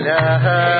إله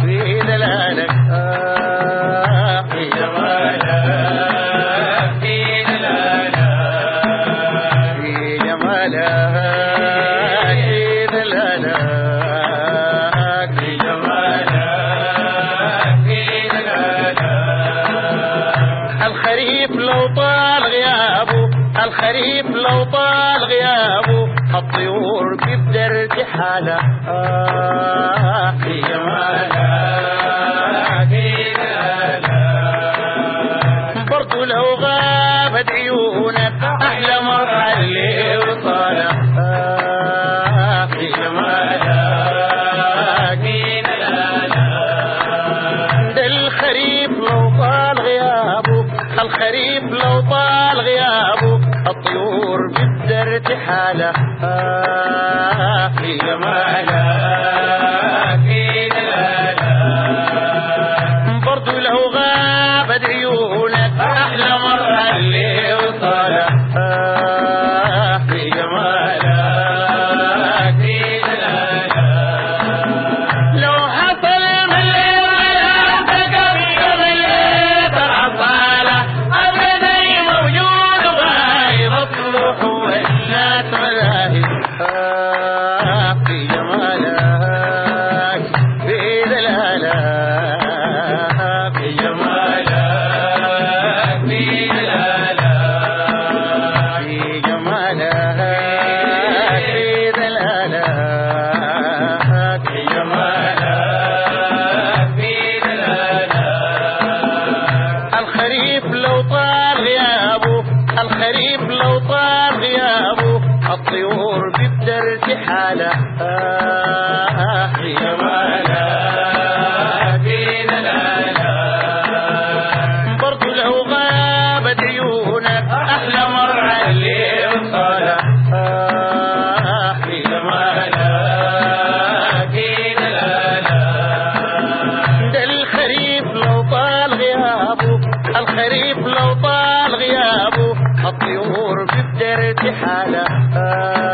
في دلالك في جمالك في دلالك في جمالك في دلالك في جمالك في دلالك الخريف لو طال غيابه الخريف لو طال غيابه الطيور تبدر رحاله آه حالها آه، هي مالا الناس على إلحاد غريب لو طار غيابه الطيور بتبدأ ارتحالة لو غابت عيونك أحلى مرة الخريف لو طال غيابه الخريف لو طال غيابه الطيور بتدير حالها